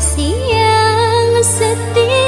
Siang setia